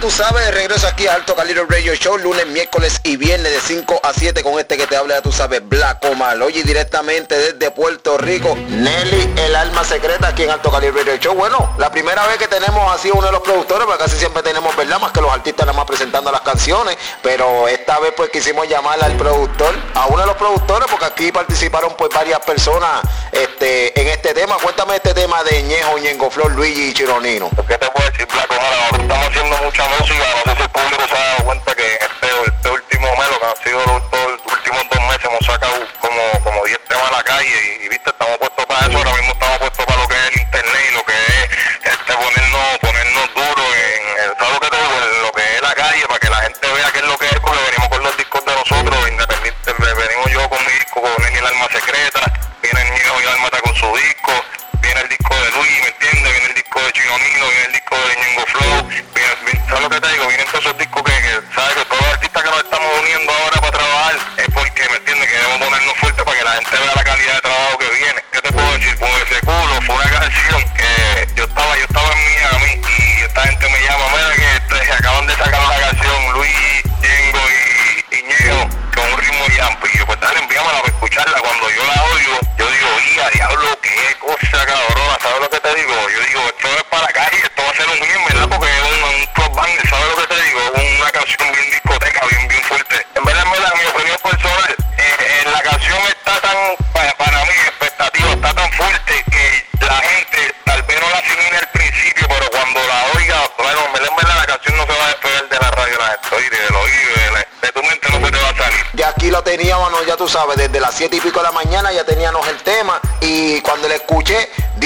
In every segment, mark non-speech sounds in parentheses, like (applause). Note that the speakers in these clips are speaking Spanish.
tú sabes, regreso aquí a Alto Calibre Radio Show, lunes, miércoles y viernes de 5 a 7 con este que te habla, tú sabes, Black Omar. Oye, directamente desde Puerto Rico, Nelly, el alma secreta aquí en Alto Calibre Radio Show. Bueno, la primera vez que tenemos así uno de los productores, porque casi siempre tenemos, ¿verdad? Más que los artistas nada más presentando las canciones, pero esta vez pues quisimos llamar al productor, a uno de los productores, porque aquí participaron pues varias personas este, en este tema. Cuéntame este tema de Ñejo, Ñengo Flor, Luigi y Chironino. ¿Qué te puedo Seattle. Chinomino, viene el disco de Ñengo Flow, viene, ¿sabes lo que te digo? Vienen todos esos discos que, sabes que todos los artistas que nos estamos uniendo ahora para trabajar es porque, ¿me entiendes? Que debemos ponernos fuerte para que la gente vea la calidad de trabajo que viene. ¿Qué te puedo decir? Con ese culo fue una canción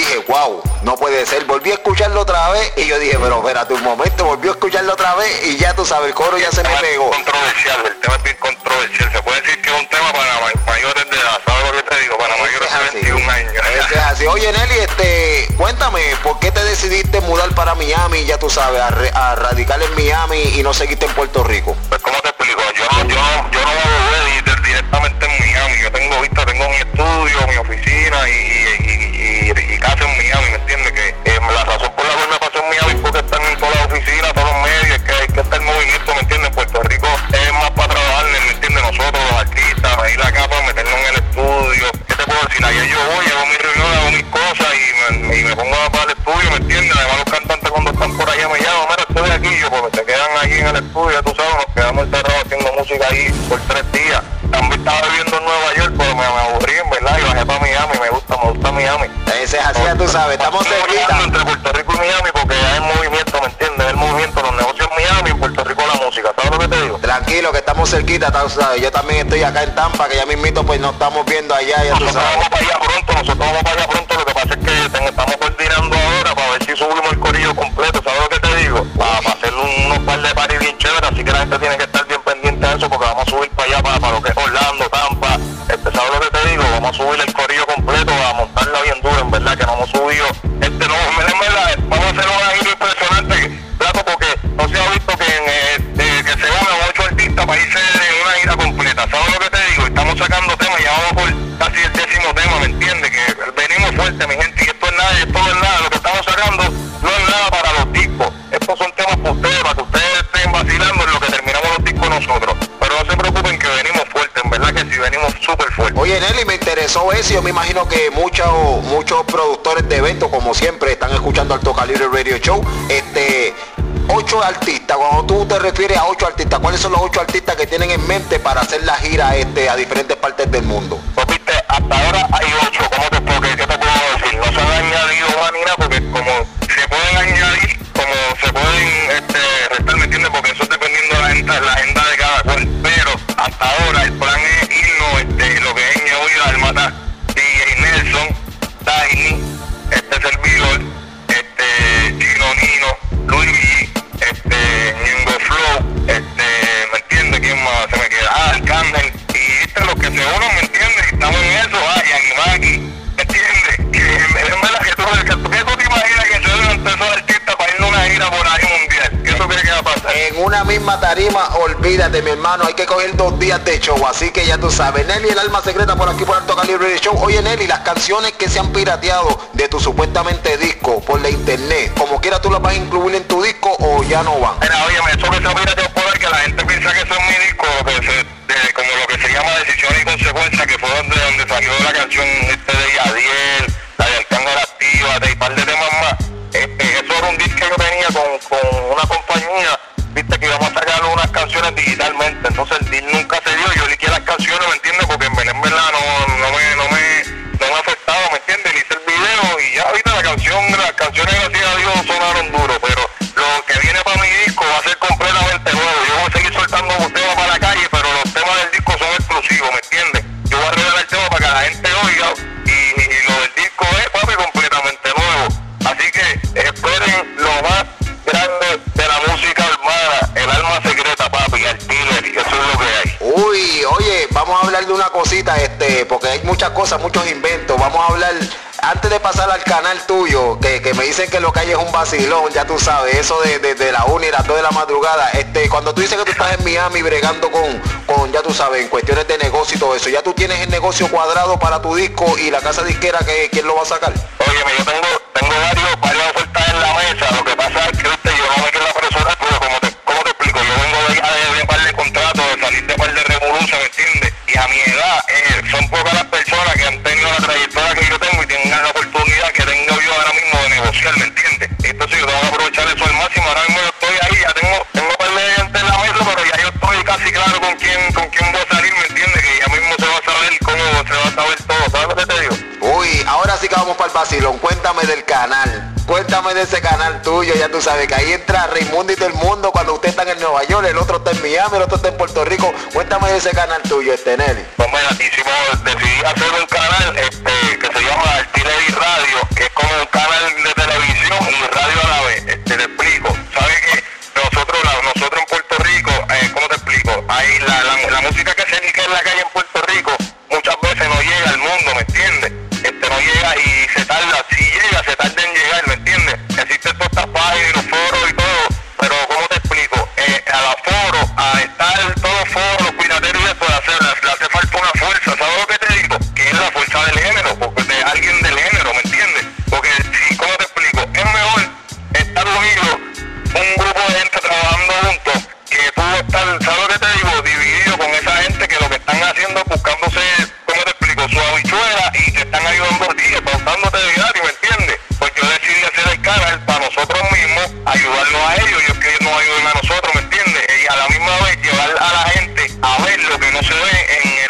dije, wow, no puede ser. Volví a escucharlo otra vez y yo dije, pero espérate un momento, volví a escucharlo otra vez y ya tú sabes, el coro ya se me pegó. Controversial, el tema es bien controversial. Se puede decir que es un tema para mayores de edad, ¿sabes lo que te digo? Para mayores de 21 años. Es así. Oye Nelly, este, cuéntame, ¿por qué te decidiste mudar para Miami, ya tú sabes, a, re, a radicar en Miami y no seguiste en Puerto Rico? Pues cómo te explico, yo, yo, yo no volví directamente en Miami. Yo tengo vista, tengo mi estudio, mi oficina y Ese es así, ya tú sabes, estamos cerquita. Entre Puerto Rico y Miami, porque es movimiento, ¿me entiendes? El movimiento, los negocios en Miami, en Puerto Rico la música, ¿sabes lo que te digo? Tranquilo, que estamos cerquita, tú sabes. Yo también estoy acá en Tampa, que ya mismito pues nos estamos viendo allá, ya tú nosotros sabes. vamos para allá pronto, nosotros vamos para allá pronto, lo que pasa es que estamos coordinando ahora para ver si subimos el corillo completo, ¿sabes lo que te digo? Para, para hacer un- unos par de paris bien chéveres, así que la gente tiene que estar bien pendiente de eso, porque vamos a subir para allá, para, para lo que es Orlando, Tampa, este, ¿sabes lo que te digo? Vamos a subir el corillo completo, Oye Nelly, me interesó eso. Yo me imagino que muchos muchos productores de eventos, como siempre, están escuchando Alto Calibre Radio Show. Este, ocho artistas. Cuando tú te refieres a ocho artistas, ¿cuáles son los ocho artistas que tienen en mente para hacer la gira este a diferentes partes del mundo? Pues viste, hasta ahora hay ocho, ¿cómo te puedo, decir? No se han añadido más ni nada porque como se pueden añadir, como se pueden este, restar, ¿me entiendes? Porque eso es dependiendo de la la agenda de cada cual. Pero hasta ahora el plan es días de show, así que ya tú sabes. Nelly, el alma secreta por aquí por Alto Calibre Show. Oye, Nelly, las canciones que se han pirateado de tu supuestamente disco por la internet, como quiera tú las vas a incluir en tu disco o ya no van. Mira, oye, eso que se pirateado por ahí, que la gente piensa que es mi disco, que se, como lo que se llama decisión y consecuencia, que fue donde, donde salió la canción este de Yadiel, la de Arcángel Activa, de un par de temas más. Este, eso era un disco que yo tenía con, con una compañía viste que íbamos a sacar unas canciones digitalmente, entonces el deal nunca de una cosita, este, porque hay muchas cosas, muchos inventos. Vamos a hablar, antes de pasar al canal tuyo, que, que me dicen que lo que hay es un vacilón, ya tú sabes, eso de, de, la 1 y las 2 de la madrugada. Este, cuando tú dices que tú estás en Miami bregando con, con, ya tú sabes, en cuestiones de negocio y todo eso, ya tú tienes el negocio cuadrado para tu disco y la casa disquera, que ¿quién lo va a sacar? Oye, yo tengo, tengo varios, varias ofertas en la mesa, lo que pasa es que viste, yo no me quiero apresurar, pero como vacilón. Cuéntame del canal. Cuéntame de ese canal tuyo, ya tú sabes que ahí entra Raimundo y todo el mundo cuando usted está en Nueva York, el otro está en Miami, el otro está en Puerto Rico. Cuéntame de ese canal tuyo, este Nelly. Pues hicimos, decidí hacer un canal este, que se llama Radio, que es como un canal de televisión y radio a. ayudarlos a ellos, y que ellos nos ayuden a nosotros, ¿me entiendes? Y a la misma vez llevar a la gente a ver lo que no se ve en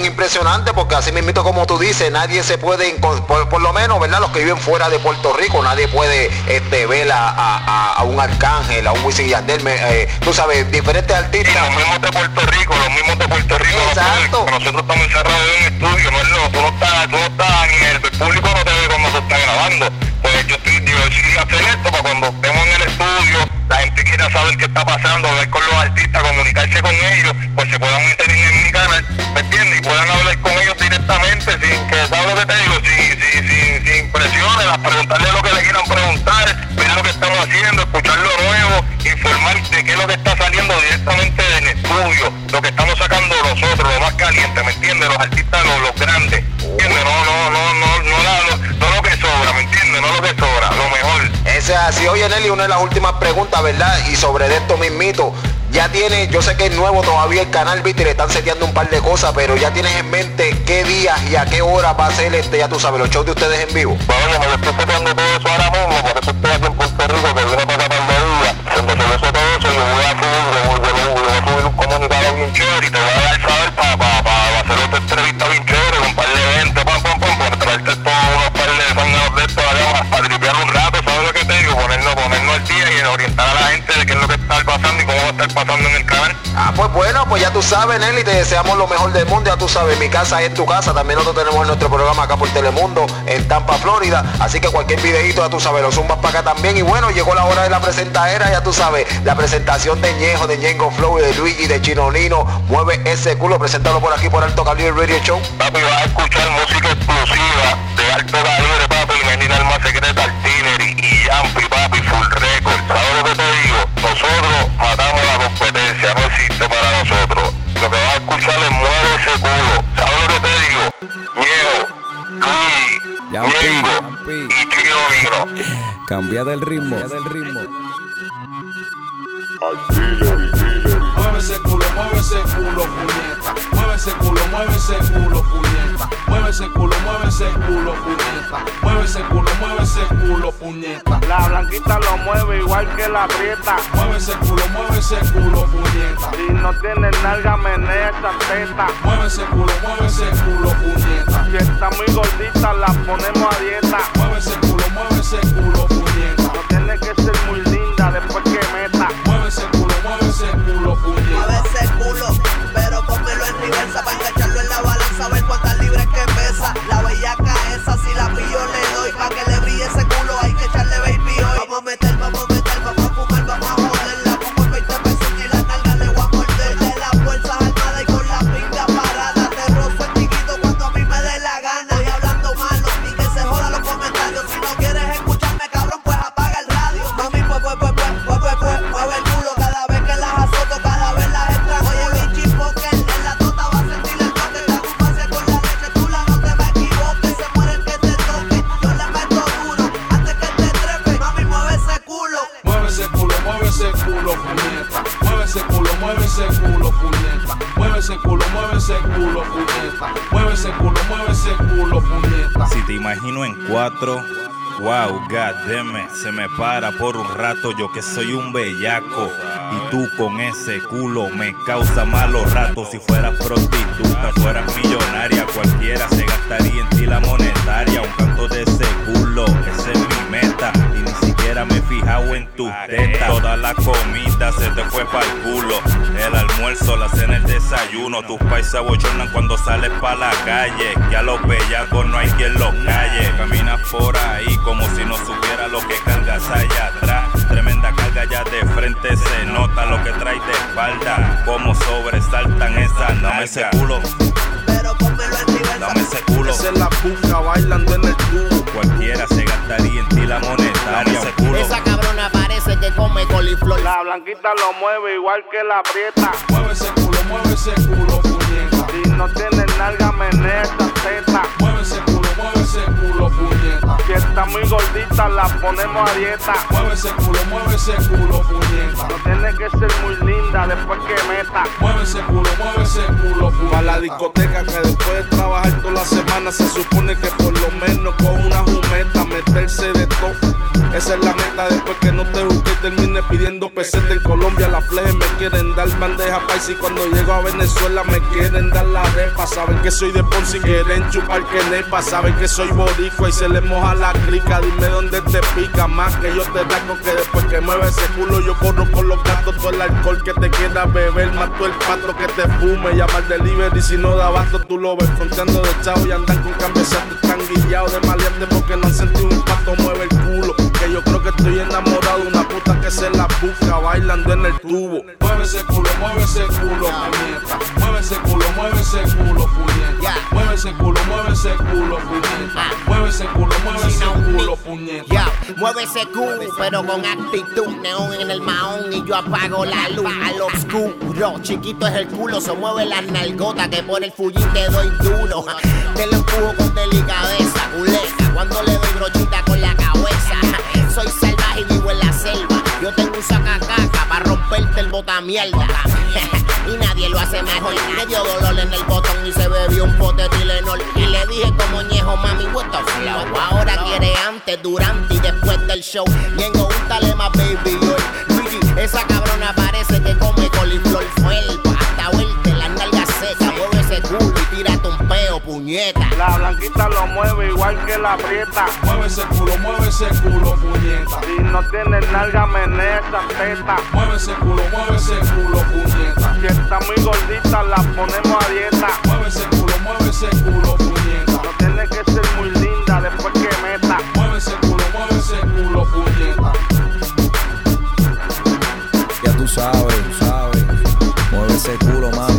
Bien impresionante porque así mismito como tú dices, nadie se puede, por, por lo menos, ¿verdad? Los que viven fuera de Puerto Rico, nadie puede este, ver a, a- a- un Arcángel, a un Wisin y Yandel, eh, tú sabes, diferentes Y artistas. los mismos de Puerto Rico, los mismos de Puerto Rico. no Exacto. porque nosotros estamos encerrados en un estudio, no es lo, tú no estás, tú no estás, el público no te ve cuando se está grabando. Pues yo estoy, hacer esto para cuando estemos en el estudio, la gente quiera saber qué está pasando, hablar con los artistas, comunicarse con ellos, pues se puedan meter en mi canal, ¿me entiendes? Y puedan hablar con ellos directamente sin que, ¿sabes lo que te digo? Sin, sin, sin, sin presiones, a preguntarle lo que le quieran preguntar, ver lo que estamos haciendo, escuchar lo nuevo, informar de qué es lo que está saliendo directamente del estudio, lo que estamos sacando nosotros, lo más caliente, ¿me entiendes? Los artistas, los, los grandes, ¿entiendes? No, no, es así. Oye, Nelly, una de las últimas preguntas, ¿verdad? Y sobre esto mismito. Ya tiene, yo sé que es nuevo todavía el canal, viste, le están seteando un par de cosas, pero ya tienes en mente qué días y a qué hora va a ser este, ya tú sabes, los shows de ustedes en vivo. Pasando en el canal. Ah, pues bueno, pues ya tú sabes, Nelly, te deseamos lo mejor del mundo, ya tú sabes, mi casa es tu casa, también nosotros tenemos nuestro programa acá por Telemundo en Tampa, Florida, así que cualquier videito, ya tú sabes, lo zumbas para acá también. Y bueno, llegó la hora de la presentadera, ya tú sabes, la presentación de Ñejo, de Ñengo Flow de Luigi, de Chino Nino, mueve ese culo, preséntalo por aquí por Alto Calibre Radio Show. Papi, vas a escuchar música exclusiva de alto calibre, papi, venir alma secreta, artillery y Yampi, papi, full record. ¿Sabes que te digo? Nosotros matamos la Mueve ese culo. ¿Sabes lo que te digo? Ñejo, Luigi, Yampi. y Chino Nino. Cambia del ritmo. Cambia del ritmo. Ese culo, mueve ese culo, puñeta. Mueve ese culo, mueve ese culo, puñeta. Mueve ese culo, mueve ese culo, puñeta. Mueve ese culo, mueve ese culo, puñeta. La blanquita lo mueve igual que la prieta. Mueve ese culo, mueve ese culo, puñeta. Si no tiene nalga, menea esa teta. Mueve ese culo, mueve ese culo, puñeta. Si está muy gordita, la ponemos a dieta. Mueve ese culo, mueve ese culo, puñeta. No tiene que ser muy ese culo, mueve ese culo, puñeta. Mueve ese culo, mueve ese culo, puñeta. Ese ese. Si te imagino en cuatro, wow, goddammit, se me para por un rato, yo que soy un bellaco. Y tú con ese culo me causa malos ratos. Si fueras prostituta, fueras millonaria, cualquiera se gastaría en ti la monetaria. Un canto de ese culo, esa fijado en tus tetas. Toda la comida se te fue para el culo. El almuerzo, la cena, el desayuno. Tus paisas bochornan cuando sales pa' la calle. Que a los bellacos no hay quien los calle. Caminas por ahí como si no supiera lo que cargas allá atrás. Tremenda carga ya de frente se nota lo que traes de espalda. Como sobresaltan esas Dame ese culo, dame ese culo. Esa es la puca bailando en el tubo. Cualquiera se gastaría en ti la monetaria. Dame ese culo. Esa cabrona parece que come coliflor. La blanquita lo mueve igual que la prieta. Mueve ese culo, mueve ese culo, puñeta. Si no tiene nalga, menea esa teta. Mueve ese culo, mueve ese culo, puñeta. Si está muy gordita, la ponemos a dieta. Mueve ese culo, mueve ese culo, puñeta. No tiene que ser muy linda después que meta. Mueve ese culo, mueve ese culo, Pa' la puñeta. discoteca que después de trabajar toda la semana se supone que por lo menos con una jumeta meterse de todo. Esa es la meta después que no te busque y termine pidiendo peseta en Colombia. La fleje me quieren dar bandeja paisa y cuando llego a Venezuela me quieren dar la repa. Saben que soy de Ponce y quieren chupar que nepa. Saben que soy boricua y se le moja la crica. Dime dónde te pica más que yo te raco que después que mueve ese culo yo corro con los gatos. Todo el alcohol que te quiera beber, todo el patro que te fume. Llama al delivery si no da abasto tú lo ves fronteando de chavo y andan con exacto. Están guillados de maleante porque no han sentido un impacto. Mueve el culo, que yo creo que estoy enamorado que se la busca bailando en el tubo. Mueve ese culo, mueve ese culo, puñeta. Mueve ese culo, mueve ese culo, puñeta. Mueve ese culo, mueve ese culo, puñeta. Mueve ese culo, mueve ese culo, puñeta. Mueve ese culo, pero con actitud. Neón en el maón y yo apago la luz al oscuro. Chiquito es el culo, se mueve las nalgotas que por el fullín te doy duro. Te lo empujo con delicadeza, culeta. Cuando le doy brochita con la un sacacaca para romperte el bota mierda. (laughs) y nadie lo hace mejor. Le dio dolor en el botón y se bebió un pote de Tylenol. Y le dije como ñejo, mami, what the. Ahora quiere antes, durante y después del show. Ñengo, un más baby oil. Luigi, esa cabrona parece puñeta. La flaquita lo mueve igual que la prieta. Mueve ese culo, mueve ese culo, puñeta. Si no tienes nalga, menea esa teta. Mueve ese culo, mueve ese culo, puñeta. Si está muy gordita, la ponemos a dieta. Mueve ese culo, mueve ese culo, puñeta. No tiene que ser muy linda después que meta. Mueve ese culo, mueve ese culo, puñeta. Ya tú sabes, tú sabes. Mueve ese culo, más